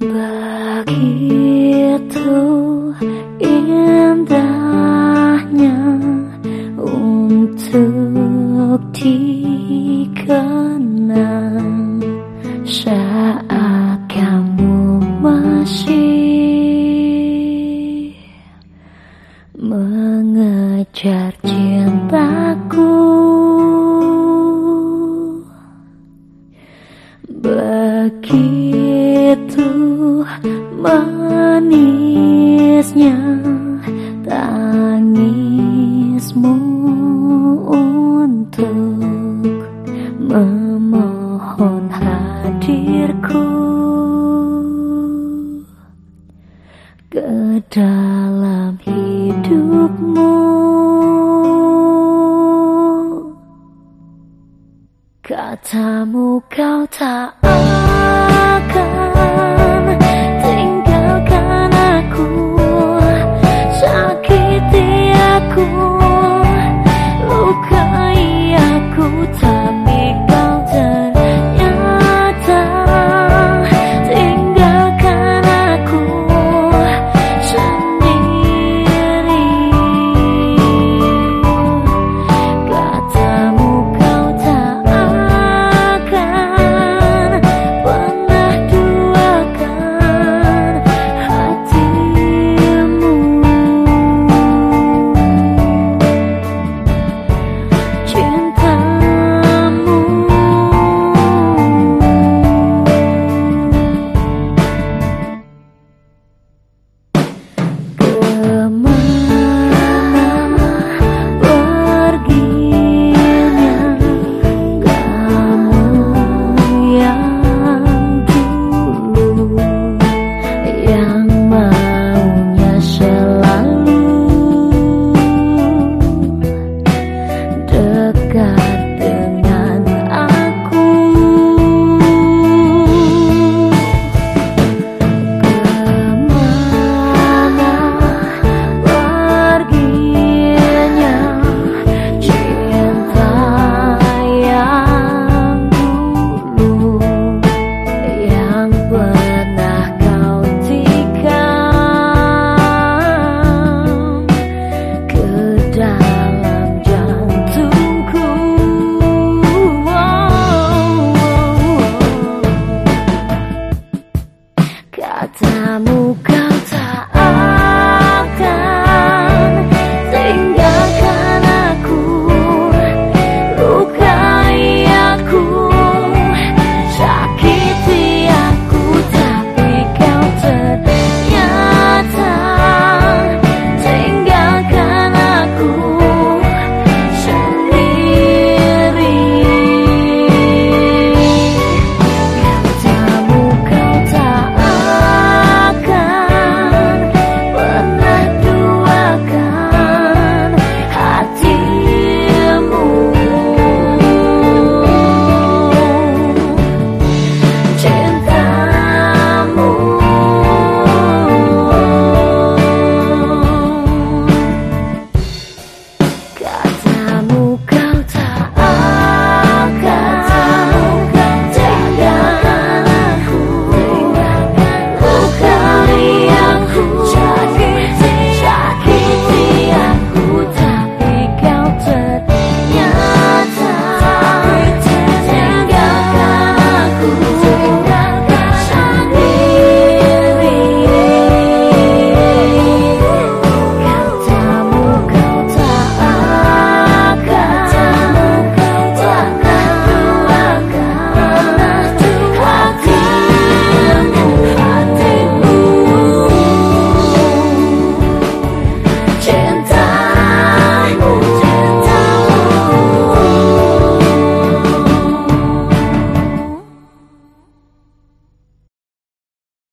Begitu indahnya untuk dikenang manisnya tangismu untuk memohon hadirku. Ke dalam hidupmu. Katamu kau tak